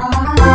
Bye.